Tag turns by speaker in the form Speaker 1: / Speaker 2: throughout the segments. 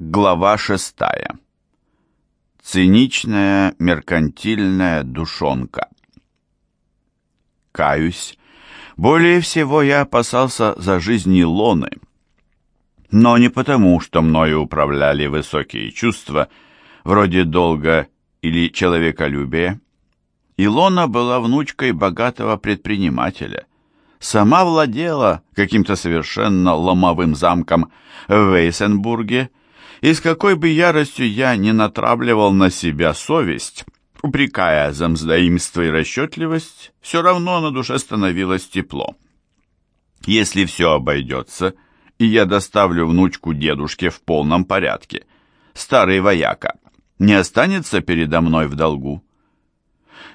Speaker 1: Глава шестая. Циничная меркантильная душонка. Каюсь, более всего я опасался за жизнь Илоны, но не потому, что мною управляли высокие чувства, вроде долга или человеколюбия. Илона была внучкой богатого предпринимателя, сама владела каким-то совершенно ломовым замком в Вейсенбурге, и с какой бы яростью я не натравливал на себя совесть, упрекая за мздоимство и расчетливость, все равно на душе становилось тепло. Если все обойдется, и я доставлю внучку дедушке в полном порядке, старый вояка не останется передо мной в долгу.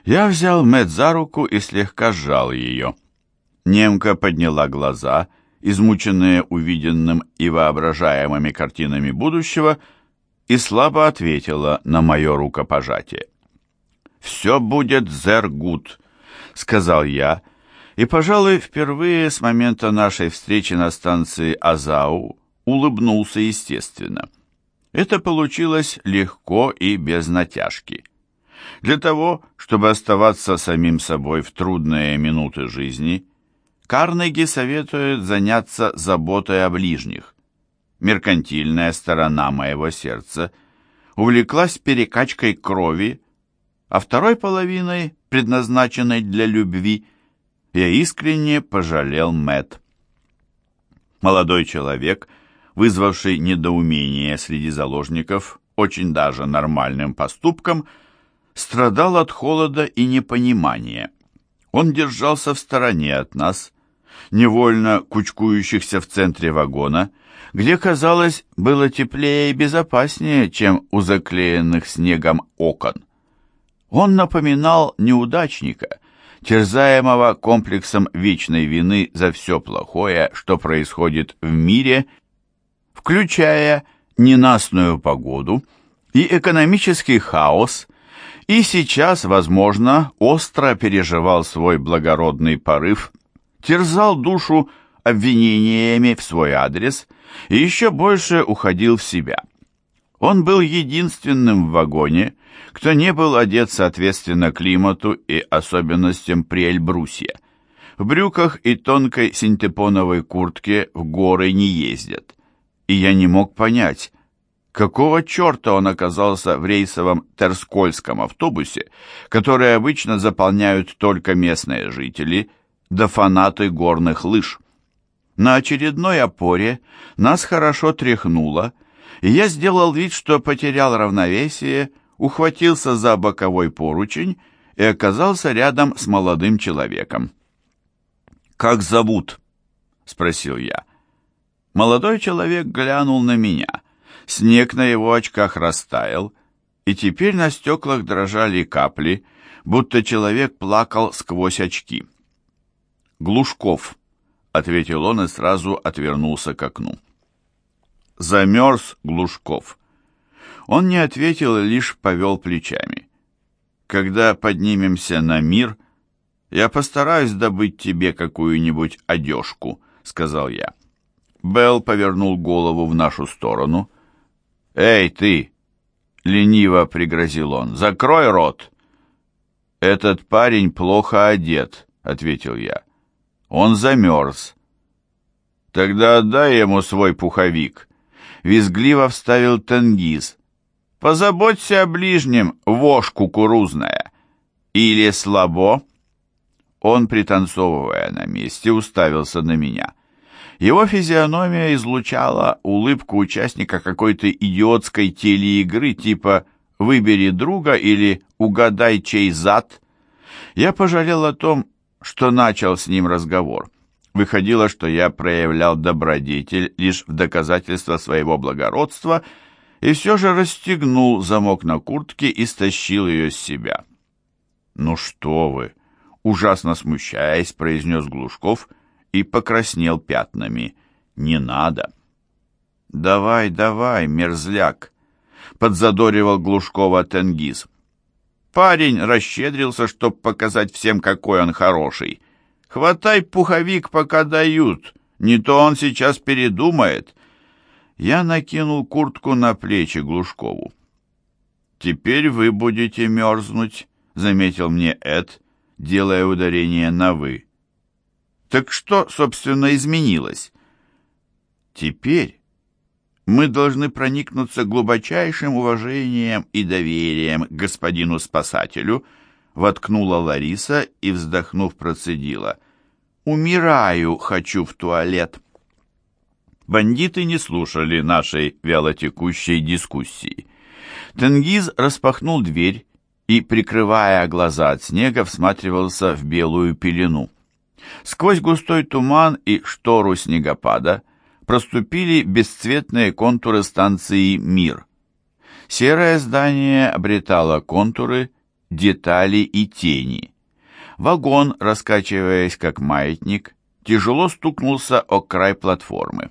Speaker 1: Я взял Мэтт за руку и слегка сжал ее. Немка подняла глаза — измученная увиденным и воображаемыми картинами будущего, и слабо ответила на мое рукопожатие. «Все будет зергут», — сказал я, и, пожалуй, впервые с момента нашей встречи на станции Азау улыбнулся естественно. Это получилось легко и без натяжки. Для того, чтобы оставаться самим собой в трудные минуты жизни, Карнеги советует заняться заботой о ближних. Меркантильная сторона моего сердца увлеклась перекачкой крови, а второй половиной, предназначенной для любви, я искренне пожалел Мэт. Молодой человек, вызвавший недоумение среди заложников очень даже нормальным поступком, страдал от холода и непонимания. Он держался в стороне от нас, невольно кучкующихся в центре вагона, где, казалось, было теплее и безопаснее, чем у заклеенных снегом окон. Он напоминал неудачника, терзаемого комплексом вечной вины за все плохое, что происходит в мире, включая ненастную погоду и экономический хаос, и сейчас, возможно, остро переживал свой благородный порыв терзал душу обвинениями в свой адрес и еще больше уходил в себя. Он был единственным в вагоне, кто не был одет соответственно климату и особенностям Приэльбрусья. В брюках и тонкой синтепоновой куртке в горы не ездят. И я не мог понять, какого черта он оказался в рейсовом Терскольском автобусе, который обычно заполняют только местные жители – да фанаты горных лыж. На очередной опоре нас хорошо тряхнуло, и я сделал вид, что потерял равновесие, ухватился за боковой поручень и оказался рядом с молодым человеком. «Как зовут?» — спросил я. Молодой человек глянул на меня. Снег на его очках растаял, и теперь на стеклах дрожали капли, будто человек плакал сквозь очки. «Глушков», — ответил он и сразу отвернулся к окну. Замерз Глушков. Он не ответил лишь повел плечами. «Когда поднимемся на мир, я постараюсь добыть тебе какую-нибудь одежку», — сказал я. Белл повернул голову в нашу сторону. «Эй, ты!» — лениво пригрозил он. «Закрой рот!» «Этот парень плохо одет», — ответил я. Он замерз. Тогда отдай ему свой пуховик. Визгливо вставил Тенгиз. Позаботься о ближнем, вошь кукурузная. Или слабо? Он, пританцовывая на месте, уставился на меня. Его физиономия излучала улыбку участника какой-то идиотской телеигры типа «Выбери друга» или «Угадай, чей зад». Я пожалел о том, что начал с ним разговор. Выходило, что я проявлял добродетель лишь в доказательство своего благородства и все же расстегнул замок на куртке и стащил ее с себя. «Ну что вы!» — ужасно смущаясь, произнес Глушков и покраснел пятнами. «Не надо!» «Давай, давай, мерзляк!» — подзадоривал Глушкова Тенгиз. Парень расщедрился, чтоб показать всем, какой он хороший. Хватай пуховик, пока дают, не то он сейчас передумает. Я накинул куртку на плечи Глушкову. «Теперь вы будете мерзнуть», — заметил мне Эд, делая ударение на «вы». «Так что, собственно, изменилось?» «Теперь мы должны проникнуться глубочайшим уважением и доверием к господину спасателю», — воткнула Лариса и, вздохнув, процедила. «Умираю, хочу в туалет». Бандиты не слушали нашей вялотекущей дискуссии. Тенгиз распахнул дверь и, прикрывая глаза от снега, всматривался в белую пелену. Сквозь густой туман и штору снегопада проступили бесцветные контуры станции «Мир». Серое здание обретало контуры, детали и тени. Вагон, раскачиваясь как маятник, тяжело стукнулся о край платформы.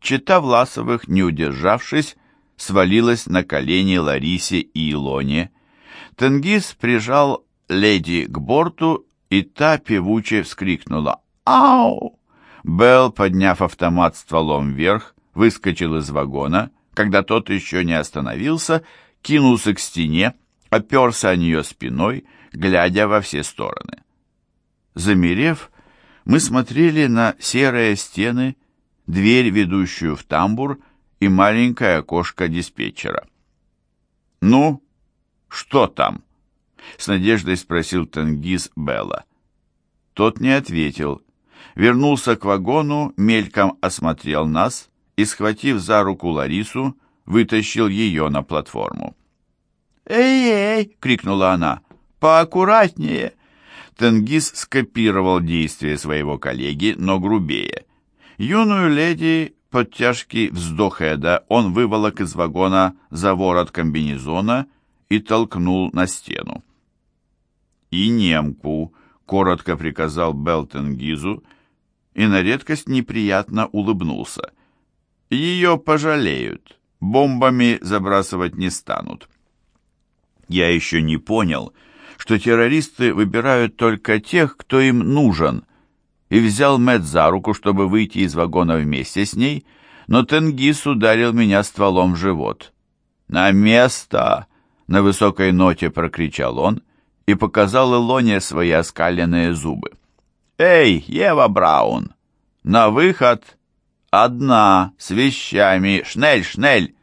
Speaker 1: Чита Власовых, не удержавшись, свалилась на колени Ларисе и Илоне. Тенгиз прижал леди к борту, и та певуче вскрикнула «Ау!». Белл, подняв автомат стволом вверх, выскочил из вагона, когда тот еще не остановился, кинулся к стене, оперся о нее спиной, глядя во все стороны. Замерев, мы смотрели на серые стены, дверь, ведущую в тамбур, и маленькое окошко диспетчера. «Ну, что там?» — с надеждой спросил Тенгиз Белла. Тот не ответил. Вернулся к вагону, мельком осмотрел нас и, схватив за руку Ларису, вытащил ее на платформу. «Эй-эй!» — крикнула она. «Поаккуратнее!» Тенгиз скопировал действия своего коллеги, но грубее. Юную леди под тяжкий вздох Эда он выволок из вагона за ворот комбинезона и толкнул на стену. «И немку», — коротко приказал Белтенгизу, и на редкость неприятно улыбнулся. «Ее пожалеют, бомбами забрасывать не станут». Я еще не понял, что террористы выбирают только тех, кто им нужен, и взял Мэт за руку, чтобы выйти из вагона вместе с ней, но Тенгиз ударил меня стволом в живот. «На место!» — на высокой ноте прокричал он и показал Илоне свои оскаленные зубы. «Эй, Ева Браун! На выход! Одна, с вещами! Шнель, шнель!»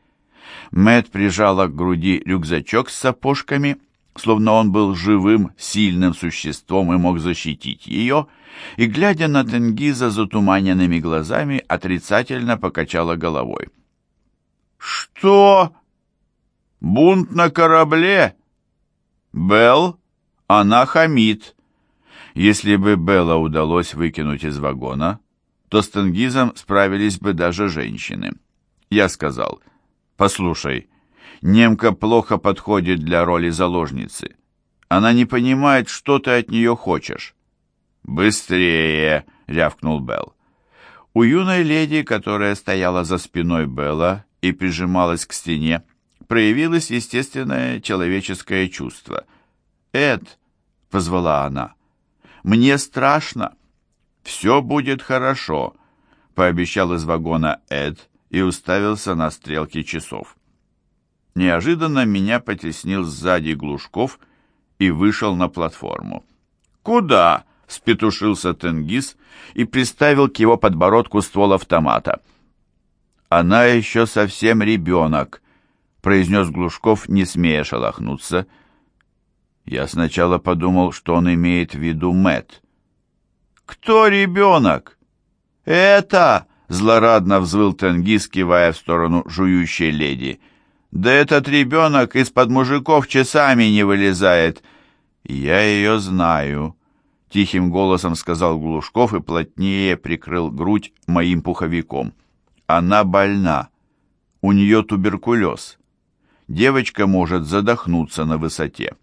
Speaker 1: Мэт прижала к груди рюкзачок с сапожками, словно он был живым, сильным существом и мог защитить ее, и, глядя на Тенгиза затуманенными глазами, отрицательно покачала головой. «Что? Бунт на корабле? Белл? Она хамит». Если бы Белла удалось выкинуть из вагона, то с Тенгизом справились бы даже женщины. Я сказал, «Послушай, немка плохо подходит для роли заложницы. Она не понимает, что ты от нее хочешь. «Быстрее!» — рявкнул Белл. У юной леди, которая стояла за спиной Белла и прижималась к стене, проявилось естественное человеческое чувство. «Эд!» — позвала она. «Мне страшно!» «Все будет хорошо!» — пообещал из вагона Эд и уставился на стрелки часов. Неожиданно меня потеснил сзади Глушков и вышел на платформу. «Куда?» спетушился Тенгиз и приставил к его подбородку ствол автомата. «Она еще совсем ребенок», — произнес Глушков, не смея шелохнуться. Я сначала подумал, что он имеет в виду Мэт. «Кто ребенок?» «Это!» — злорадно взвыл Тенгиз, кивая в сторону жующей леди. «Да этот ребенок из-под мужиков часами не вылезает!» «Я ее знаю», — тихим голосом сказал Глушков и плотнее прикрыл грудь моим пуховиком. «Она больна. У нее туберкулез. Девочка может задохнуться на высоте».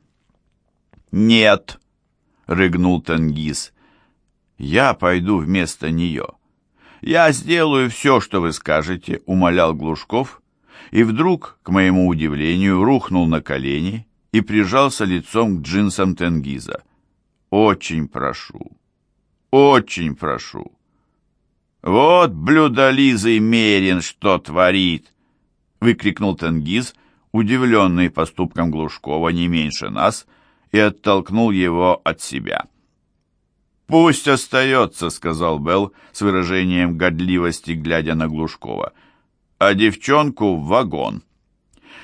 Speaker 1: «Нет!» — рыгнул Тенгиз. «Я пойду вместо нее». «Я сделаю все, что вы скажете», — умолял Глушков, и вдруг, к моему удивлению, рухнул на колени и прижался лицом к джинсам Тенгиза. Очень прошу, очень прошу. «Вот блюдолизый Мерин что творит!» — выкрикнул Тенгиз, удивленный поступком Глушкова не меньше нас, и оттолкнул его от себя. «Пусть остается», — сказал Белл с выражением годливости, глядя на Глушкова. «А девчонку в вагон».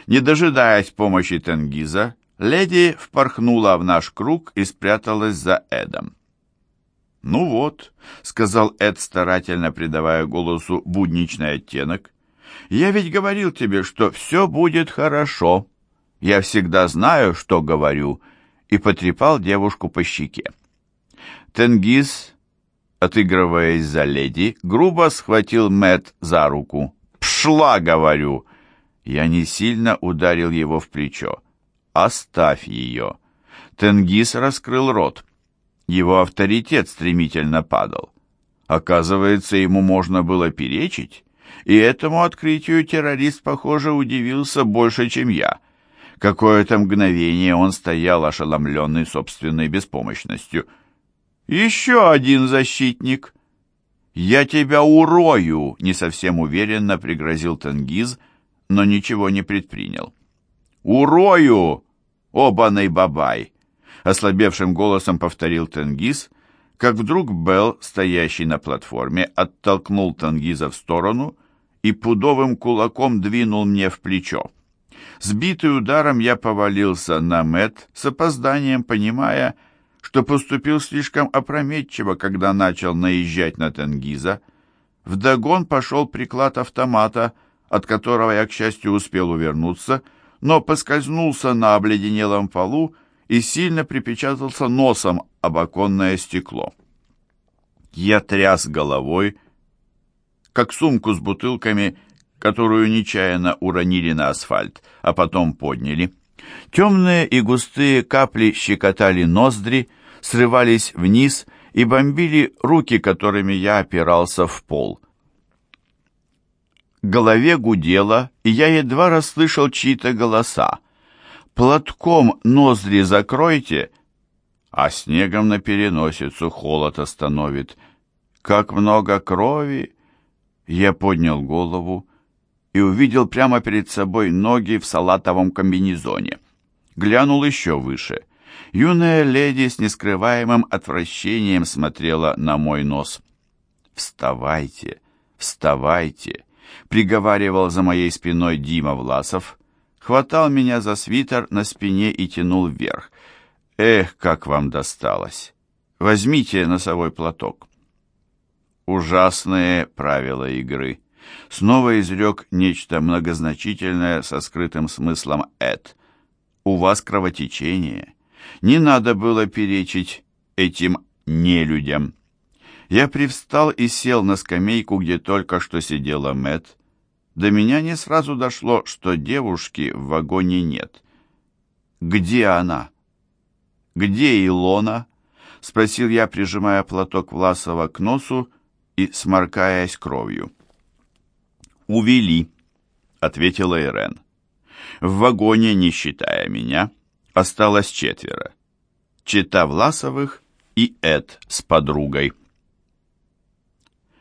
Speaker 1: Не дожидаясь помощи Тенгиза, леди впорхнула в наш круг и спряталась за Эдом. «Ну вот», — сказал Эд, старательно придавая голосу будничный оттенок, «я ведь говорил тебе, что все будет хорошо. Я всегда знаю, что говорю», и потрепал девушку по щеке. Тенгиз, отыгрываясь за леди, грубо схватил Мэт за руку. «Пшла, говорю!» Я не сильно ударил его в плечо. «Оставь ее!» Тенгиз раскрыл рот. Его авторитет стремительно падал. Оказывается, ему можно было перечить, и этому открытию террорист, похоже, удивился больше, чем я. Какое-то мгновение он стоял ошеломленный собственной беспомощностью. «Еще один защитник!» «Я тебя урою!» — не совсем уверенно пригрозил Тенгиз, но ничего не предпринял. «Урою! Обаный бабай!» ослабевшим голосом повторил Тенгиз, как вдруг Белл, стоящий на платформе, оттолкнул Тенгиза в сторону и пудовым кулаком двинул мне в плечо. Сбитый ударом я повалился на Мэт с опозданием, понимая, что поступил слишком опрометчиво, когда начал наезжать на Тенгиза. Вдогон пошел приклад автомата, от которого я, к счастью, успел увернуться, но поскользнулся на обледенелом полу и сильно припечатался носом об оконное стекло. Я тряс головой, как сумку с бутылками, которую нечаянно уронили на асфальт, а потом подняли. Темные и густые капли щекотали ноздри, срывались вниз и бомбили руки, которыми я опирался в пол. Голове гудело, и я едва расслышал чьи-то голоса платком ноздри закройте, а снегом на переносицу холод остановит. Как много крови! Я поднял голову и увидел прямо перед собой ноги в салатовом комбинезоне. Глянул еще выше. Юная леди с нескрываемым отвращением смотрела на мой нос. «Вставайте, вставайте!» — приговаривал за моей спиной Дима Власов, хватал меня за свитер на спине и тянул вверх. «Эх, как вам досталось! Возьмите носовой платок!» Ужасные правила игры. Снова изрек нечто многозначительное со скрытым смыслом «эд». «У вас кровотечение. Не надо было перечить этим нелюдям». Я привстал и сел на скамейку, где только что сидела Мэт, до меня не сразу дошло, что девушки в вагоне нет. «Где она?» «Где Илона?» — спросил я, прижимая платок Власова к носу и сморкаясь кровью. «Увели», — ответила Ирен. «В вагоне, не считая меня, осталось четверо. Чита Власовых и Эд с подругой».